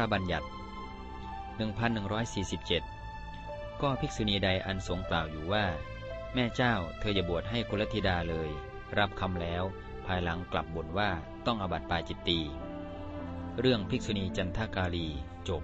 ระบัญญัติ 1147 ก็ภิกษุณีใดอันสงกล่าวอยู่ว่า แม่เจ้าเธออย่าบวชให้กุลธิดาเลย รับคำแล้วภายหลังกลับบ่นว่าต้องอบัติปาจิตตี เรื่องภิกษุณีจันทากาลีจบ